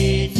it